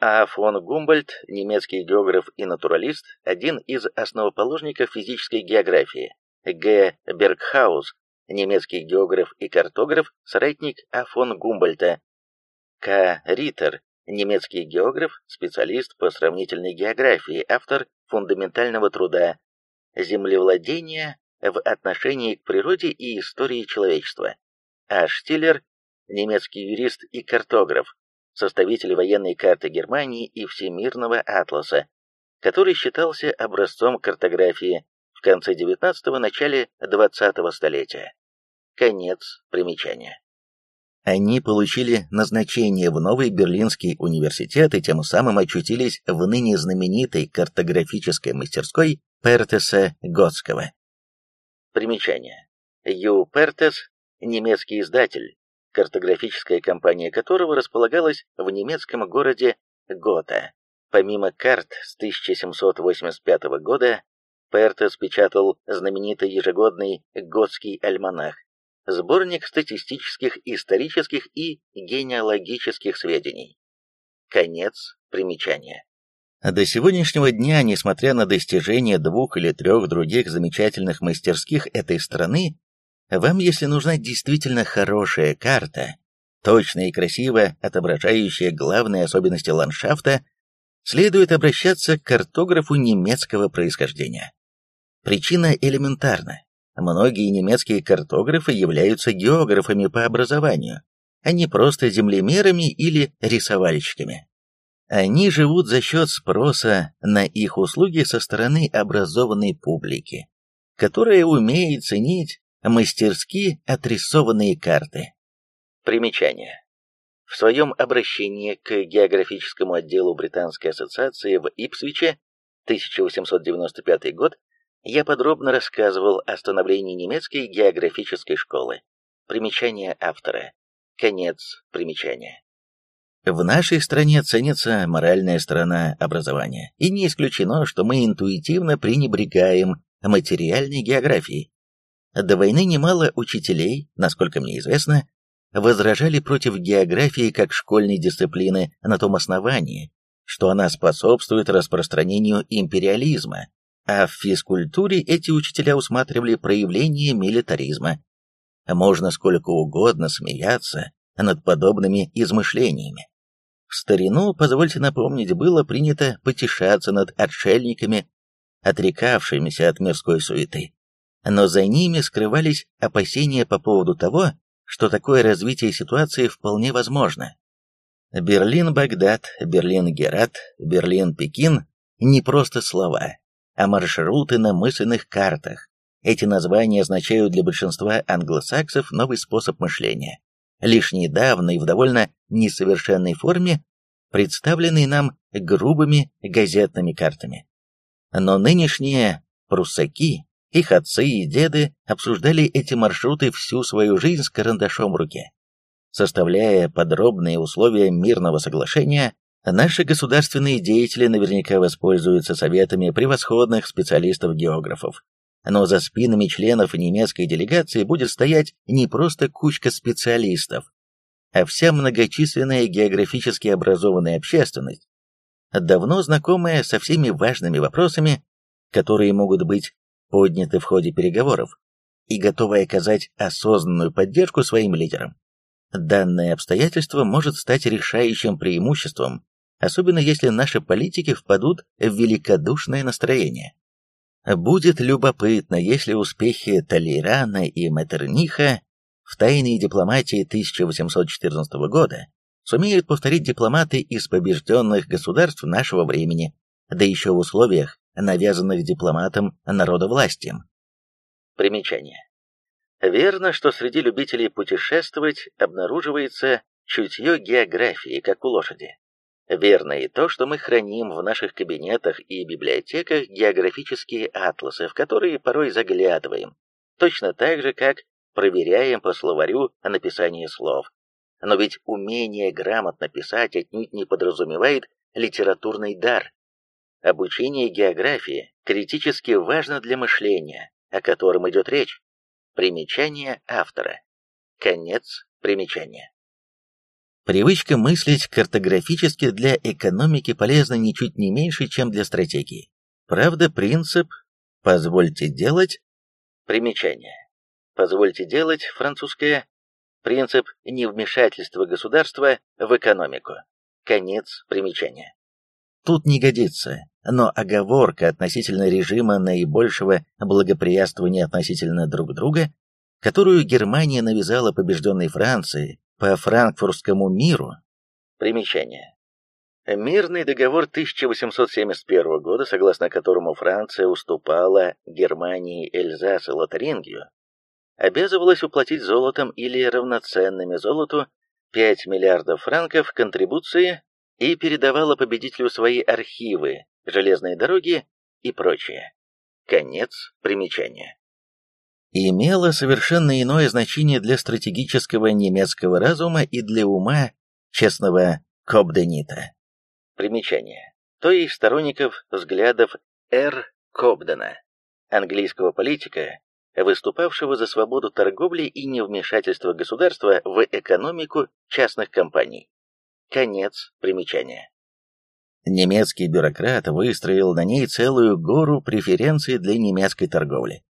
А фон Гумбольд, немецкий географ и натуралист, один из основоположников физической географии. Г. Бергхауз, немецкий географ и картограф, соратник А. фон Гумбольта. К. Риттер, немецкий географ, специалист по сравнительной географии, автор фундаментального труда «Землевладение в отношении к природе и истории человечества». А. Штиллер, немецкий юрист и картограф, составитель военной карты Германии и Всемирного атласа, который считался образцом картографии в конце XIX – начале XX столетия. Конец примечания. Они получили назначение в новый Берлинский университет и тем самым очутились в ныне знаменитой картографической мастерской Пертеса Готского. Примечание. Ю Пертес – немецкий издатель, картографическая компания которого располагалась в немецком городе Гота. Помимо карт с 1785 года, Пертес печатал знаменитый ежегодный Готский альманах, сборник статистических, исторических и генеалогических сведений. Конец примечания. До сегодняшнего дня, несмотря на достижения двух или трех других замечательных мастерских этой страны, вам, если нужна действительно хорошая карта, точная и красиво отображающая главные особенности ландшафта, следует обращаться к картографу немецкого происхождения. Причина элементарна. Многие немецкие картографы являются географами по образованию, а не просто землемерами или рисовальщиками. Они живут за счет спроса на их услуги со стороны образованной публики, которая умеет ценить мастерски отрисованные карты. Примечание. В своем обращении к географическому отделу Британской ассоциации в Ипсвиче 1895 год я подробно рассказывал о становлении немецкой географической школы. Примечание автора. Конец примечания. В нашей стране ценится моральная сторона образования, и не исключено, что мы интуитивно пренебрегаем материальной географией. До войны немало учителей, насколько мне известно, возражали против географии как школьной дисциплины на том основании, что она способствует распространению империализма, а в физкультуре эти учителя усматривали проявление милитаризма. Можно сколько угодно смеяться над подобными измышлениями. В старину, позвольте напомнить, было принято потешаться над отшельниками, отрекавшимися от мирской суеты. Но за ними скрывались опасения по поводу того, что такое развитие ситуации вполне возможно. Берлин-Багдад, Берлин-Герат, Берлин-Пекин – не просто слова, а маршруты на мысленных картах. Эти названия означают для большинства англосаксов новый способ мышления, лишь недавно и в довольно несовершенной форме, представленный нам грубыми газетными картами. Но нынешние пруссаки, их отцы и деды обсуждали эти маршруты всю свою жизнь с карандашом в руке. Составляя подробные условия мирного соглашения, Наши государственные деятели наверняка воспользуются советами превосходных специалистов-географов. Но за спинами членов немецкой делегации будет стоять не просто кучка специалистов, а вся многочисленная географически образованная общественность, давно знакомая со всеми важными вопросами, которые могут быть подняты в ходе переговоров, и готовая оказать осознанную поддержку своим лидерам. Данное обстоятельство может стать решающим преимуществом особенно если наши политики впадут в великодушное настроение. Будет любопытно, если успехи Толейрана и Меттерниха в тайной дипломатии 1814 года сумеют повторить дипломаты из побежденных государств нашего времени, да еще в условиях, навязанных дипломатам народовластием. Примечание. Верно, что среди любителей путешествовать обнаруживается чутье географии, как у лошади. Верно и то, что мы храним в наших кабинетах и библиотеках географические атласы, в которые порой заглядываем, точно так же, как проверяем по словарю написание слов. Но ведь умение грамотно писать отнюдь не подразумевает литературный дар. Обучение географии критически важно для мышления, о котором идет речь. Примечание автора. Конец примечания. Привычка мыслить картографически для экономики полезна ничуть не меньше, чем для стратегии. Правда, принцип «позвольте делать» Примечание. «Позвольте делать» французское принцип невмешательства государства в экономику. Конец примечания. Тут не годится, но оговорка относительно режима наибольшего благоприятствования относительно друг друга, которую Германия навязала побежденной Франции по франкфуртскому миру. Примечание. Мирный договор 1871 года, согласно которому Франция уступала Германии Эльзас и Лотарингию, обязывалась уплатить золотом или равноценными золоту 5 миллиардов франков контрибуции и передавала победителю свои архивы, железные дороги и прочее. Конец примечания. Имело совершенно иное значение для стратегического немецкого разума и для ума честного Кобденита. Примечание. То есть сторонников взглядов Р. Кобдена, английского политика, выступавшего за свободу торговли и невмешательство государства в экономику частных компаний. Конец примечания. Немецкий бюрократ выстроил на ней целую гору преференций для немецкой торговли.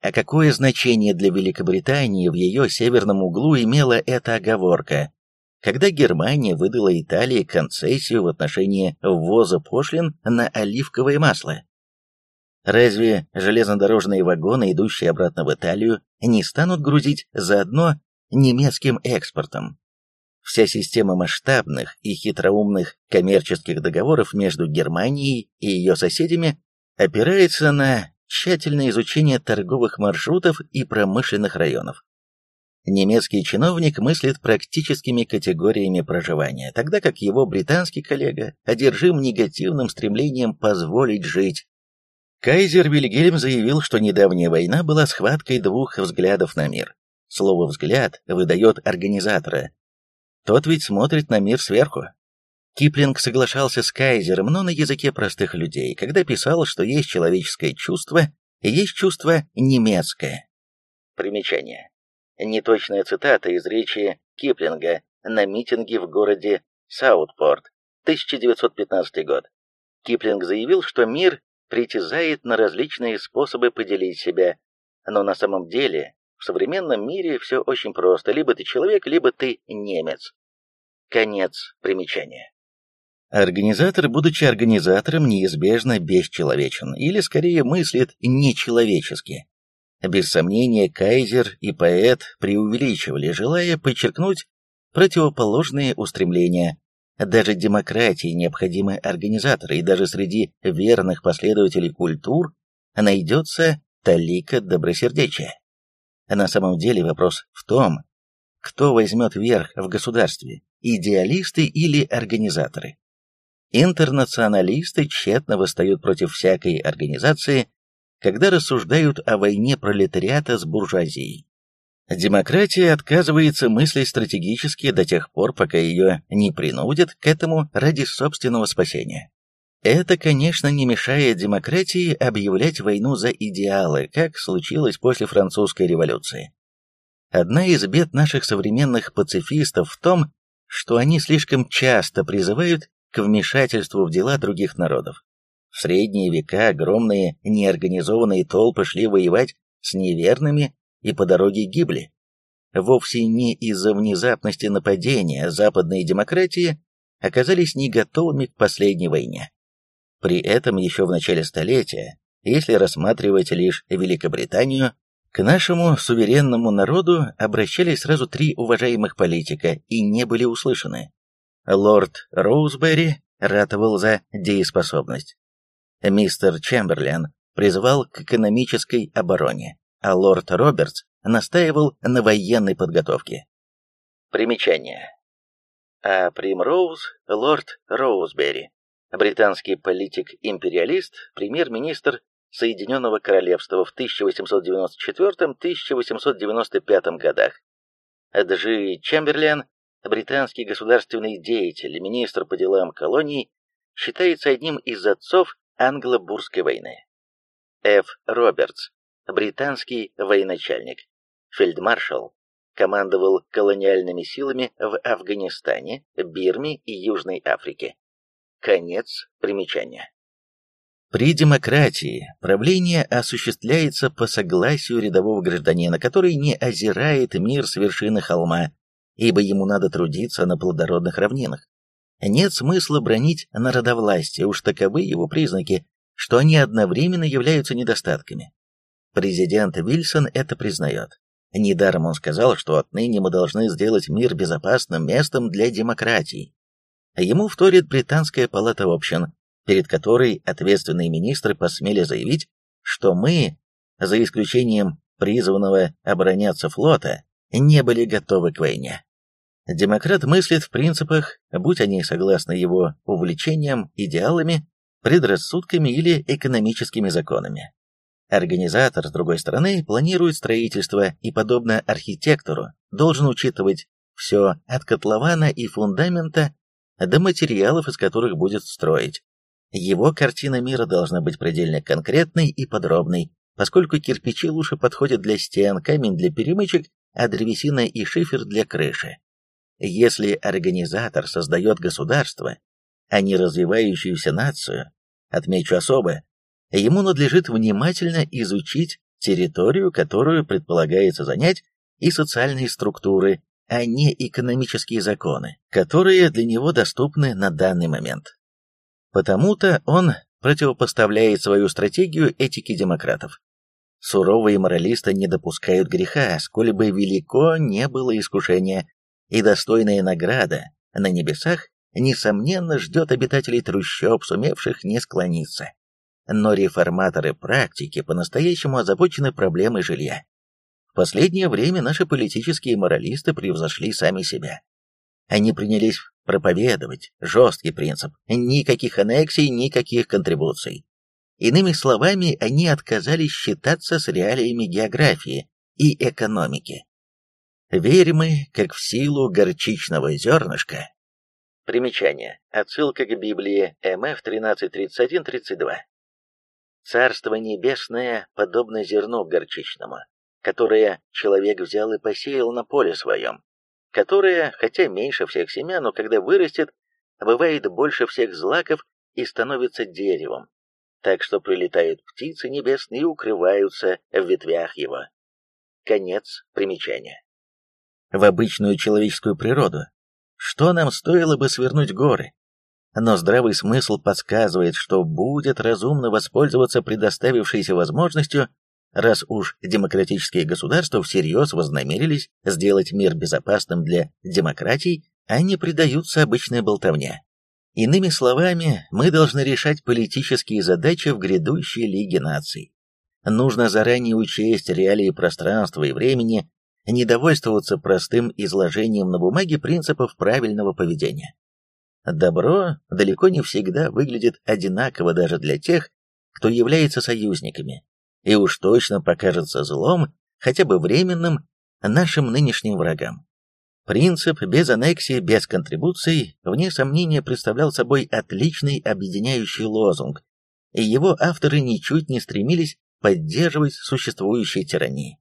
А какое значение для Великобритании в ее северном углу имела эта оговорка, когда Германия выдала Италии концессию в отношении ввоза пошлин на оливковое масло? Разве железнодорожные вагоны, идущие обратно в Италию, не станут грузить заодно немецким экспортом? Вся система масштабных и хитроумных коммерческих договоров между Германией и ее соседями опирается на тщательное изучение торговых маршрутов и промышленных районов. Немецкий чиновник мыслит практическими категориями проживания, тогда как его британский коллега одержим негативным стремлением позволить жить Кайзер Вильгельм заявил, что недавняя война была схваткой двух взглядов на мир. Слово «взгляд» выдает организатора. Тот ведь смотрит на мир сверху. Киплинг соглашался с Кайзером, но на языке простых людей, когда писал, что есть человеческое чувство и есть чувство немецкое. Примечание. Неточная цитата из речи Киплинга на митинге в городе Саутпорт, 1915 год. Киплинг заявил, что мир притязает на различные способы поделить себя, но на самом деле в современном мире все очень просто. Либо ты человек, либо ты немец. Конец примечания. Организатор, будучи организатором, неизбежно бесчеловечен, или скорее мыслит нечеловечески. Без сомнения, Кайзер и поэт преувеличивали, желая подчеркнуть противоположные устремления, даже демократии необходимы организаторы, и даже среди верных последователей культур найдется талика добросердечия. На самом деле вопрос в том, кто возьмет верх в государстве, идеалисты или организаторы. Интернационалисты тщетно восстают против всякой организации, когда рассуждают о войне пролетариата с буржуазией. Демократия отказывается мыслить стратегически до тех пор, пока ее не принудят к этому ради собственного спасения. Это, конечно, не мешает демократии объявлять войну за идеалы, как случилось после французской революции. Одна из бед наших современных пацифистов в том, что они слишком часто призывают к вмешательству в дела других народов. В средние века огромные неорганизованные толпы шли воевать с неверными и по дороге гибли. Вовсе не из-за внезапности нападения западные демократии оказались не готовыми к последней войне. При этом еще в начале столетия, если рассматривать лишь Великобританию, к нашему суверенному народу обращались сразу три уважаемых политика и не были услышаны. Лорд Роузбери ратовал за дееспособность. Мистер Чемберлен призвал к экономической обороне а лорд Робертс настаивал на военной подготовке. Примечание. А Примроуз – лорд Роузбери, британский политик-империалист, премьер-министр Соединенного Королевства в 1894-1895 годах. Джи Чемберлен, британский государственный деятель, министр по делам колоний, считается одним из отцов англо-бурской войны. Ф. Робертс, британский военачальник, фельдмаршал, командовал колониальными силами в Афганистане, Бирме и Южной Африке. Конец примечания. При демократии правление осуществляется по согласию рядового гражданина, который не озирает мир с вершины холма, ибо ему надо трудиться на плодородных равнинах. Нет смысла бронить народовластие, уж таковы его признаки, что они одновременно являются недостатками. Президент Вильсон это признает. Недаром он сказал, что отныне мы должны сделать мир безопасным местом для демократии. Ему вторит британская палата общин, перед которой ответственные министры посмели заявить, что мы, за исключением призванного обороняться флота, не были готовы к войне. Демократ мыслит в принципах, будь они согласны его увлечениям, идеалами, предрассудками или экономическими законами. Организатор, с другой стороны, планирует строительство и, подобно архитектору, должен учитывать все от котлована и фундамента до материалов, из которых будет строить. Его картина мира должна быть предельно конкретной и подробной, поскольку кирпичи лучше подходят для стен, камень для перемычек, а древесина и шифер для крыши. Если организатор создает государство, а не развивающуюся нацию, отмечу особо, ему надлежит внимательно изучить территорию, которую предполагается занять, и социальные структуры, а не экономические законы, которые для него доступны на данный момент. Потому-то он противопоставляет свою стратегию этике демократов. Суровые моралисты не допускают греха, сколь бы велико не было искушение, и достойная награда на небесах, несомненно, ждет обитателей трущоб, сумевших не склониться. Но реформаторы практики по-настоящему озабочены проблемой жилья. В последнее время наши политические моралисты превзошли сами себя. Они принялись проповедовать жесткий принцип – никаких аннексий, никаких контрибуций. Иными словами, они отказались считаться с реалиями географии и экономики. Верим мы, как в силу горчичного зернышка. Примечание. Отсылка к Библии МФ 13.31-32. Царство небесное подобно зерну горчичному, которое человек взял и посеял на поле своем, которое, хотя меньше всех семян, но когда вырастет, бывает больше всех злаков и становится деревом, так что прилетают птицы небесные и укрываются в ветвях его. Конец примечания. В обычную человеческую природу. Что нам стоило бы свернуть горы? Но здравый смысл подсказывает, что будет разумно воспользоваться предоставившейся возможностью, раз уж демократические государства всерьез вознамерились сделать мир безопасным для демократий, не предаются обычной болтовне. Иными словами, мы должны решать политические задачи в грядущей Лиге наций. Нужно заранее учесть реалии пространства и времени, не довольствоваться простым изложением на бумаге принципов правильного поведения. Добро далеко не всегда выглядит одинаково даже для тех, кто является союзниками, и уж точно покажется злом, хотя бы временным, нашим нынешним врагам. Принцип без аннексии, без контрибуций, вне сомнения, представлял собой отличный объединяющий лозунг, и его авторы ничуть не стремились поддерживать существующие тирании.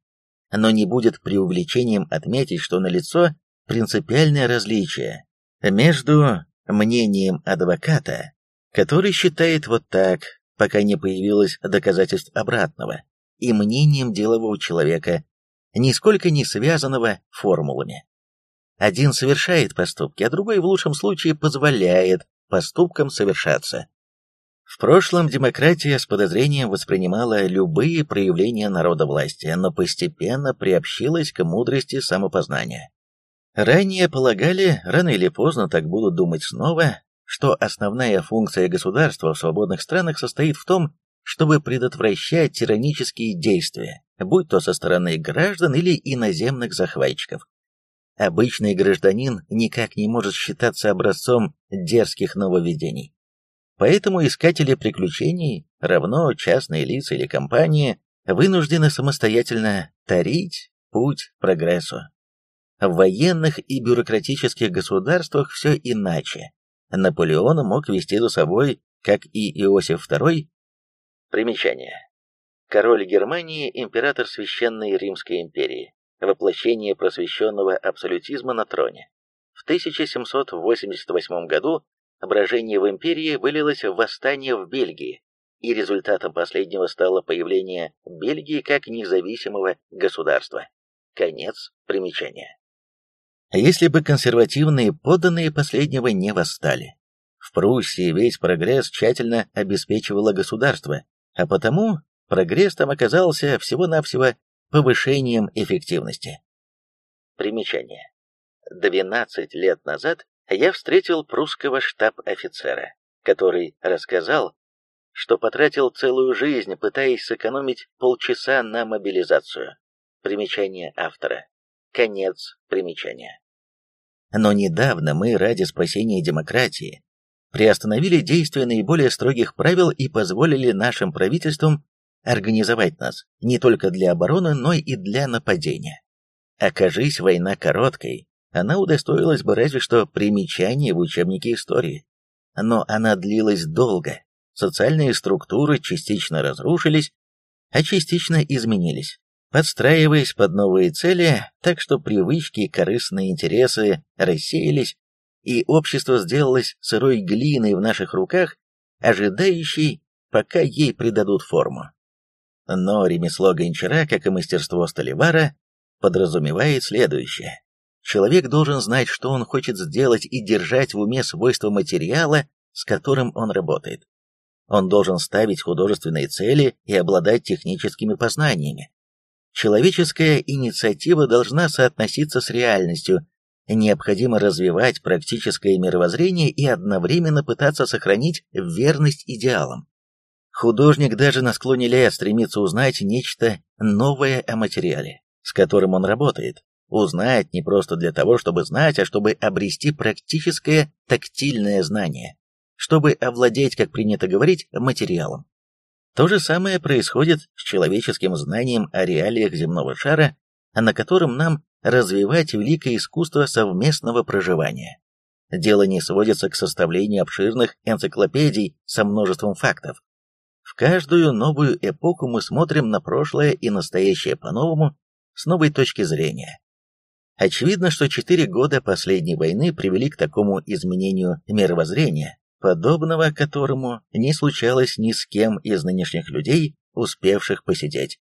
Но не будет преувеличением отметить, что налицо принципиальное различие между мнением адвоката, который считает вот так, пока не появилось доказательств обратного, и мнением делового человека, нисколько не связанного формулами. Один совершает поступки, а другой в лучшем случае позволяет поступкам совершаться. В прошлом демократия с подозрением воспринимала любые проявления народовластия, но постепенно приобщилась к мудрости самопознания. Ранее полагали, рано или поздно так будут думать снова, что основная функция государства в свободных странах состоит в том, чтобы предотвращать тиранические действия, будь то со стороны граждан или иноземных захватчиков. Обычный гражданин никак не может считаться образцом дерзких нововведений. Поэтому искатели приключений, равно частные лица или компании, вынуждены самостоятельно тарить путь прогрессу. В военных и бюрократических государствах все иначе. Наполеон мог вести за собой, как и Иосиф II. Примечание. Король Германии, император Священной Римской империи воплощение просвещенного абсолютизма на троне. В 1788 году брожение в империи вылилось в восстание в Бельгии, и результатом последнего стало появление Бельгии как независимого государства. Конец примечания. Если бы консервативные подданные последнего не восстали, в Пруссии весь прогресс тщательно обеспечивало государство, а потому прогресс там оказался всего-навсего повышением эффективности. Примечание. 12 лет назад я встретил прусского штаб-офицера, который рассказал, что потратил целую жизнь, пытаясь сэкономить полчаса на мобилизацию. Примечание автора. Конец примечания. Но недавно мы ради спасения демократии приостановили действие наиболее строгих правил и позволили нашим правительствам организовать нас не только для обороны, но и для нападения. Окажись война короткой, она удостоилась бы разве что примечания в учебнике истории. Но она длилась долго, социальные структуры частично разрушились, а частично изменились, подстраиваясь под новые цели, так что привычки и корыстные интересы рассеялись, и общество сделалось сырой глиной в наших руках, ожидающей, пока ей придадут форму. Но ремесло гончара, как и мастерство столевара, подразумевает следующее. Человек должен знать, что он хочет сделать и держать в уме свойства материала, с которым он работает. Он должен ставить художественные цели и обладать техническими познаниями. Человеческая инициатива должна соотноситься с реальностью, необходимо развивать практическое мировоззрение и одновременно пытаться сохранить верность идеалам. Художник даже на склоне лет стремится узнать нечто новое о материале, с которым он работает. Узнать не просто для того, чтобы знать, а чтобы обрести практическое тактильное знание, чтобы овладеть, как принято говорить, материалом. То же самое происходит с человеческим знанием о реалиях земного шара, на котором нам развивать великое искусство совместного проживания. Дело не сводится к составлению обширных энциклопедий со множеством фактов. В каждую новую эпоху мы смотрим на прошлое и настоящее по-новому, с новой точки зрения. Очевидно, что четыре года последней войны привели к такому изменению мировоззрения, подобного которому не случалось ни с кем из нынешних людей, успевших посидеть.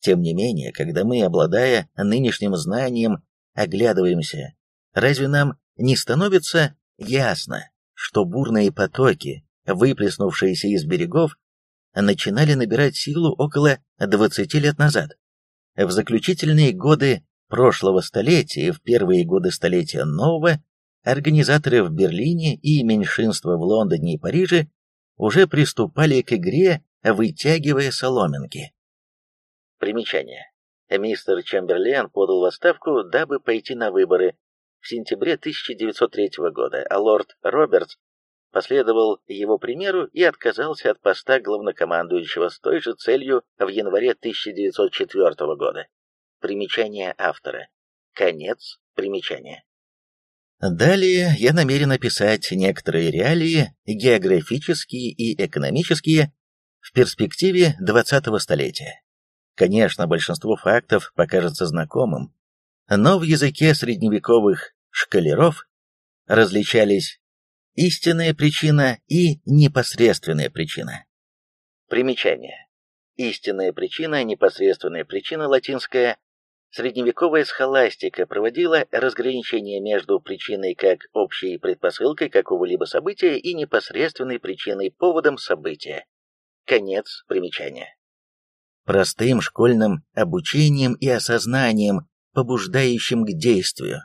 Тем не менее, когда мы, обладая нынешним знанием, оглядываемся, разве нам не становится ясно, что бурные потоки, выплеснувшиеся из берегов, начинали набирать силу около 20 лет назад. В заключительные годы прошлого столетия и в первые годы столетия нового организаторы в Берлине и меньшинство в Лондоне и Париже уже приступали к игре, вытягивая соломинки. Примечание. Мистер Чемберлен подал в отставку, дабы пойти на выборы в сентябре 1903 года, а лорд Робертс последовал его примеру и отказался от поста главнокомандующего с той же целью в январе 1904 года. Примечание автора. Конец примечания. Далее я намерен описать некоторые реалии, географические и экономические, в перспективе 20-го столетия. Конечно, большинство фактов покажется знакомым, но в языке средневековых шкалеров различались Истинная причина и непосредственная причина. Примечание. Истинная причина, непосредственная причина, латинская. Средневековая схоластика проводила разграничение между причиной как общей предпосылкой какого-либо события и непосредственной причиной поводом события. Конец примечания. Простым школьным обучением и осознанием, побуждающим к действию,